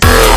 Juárez.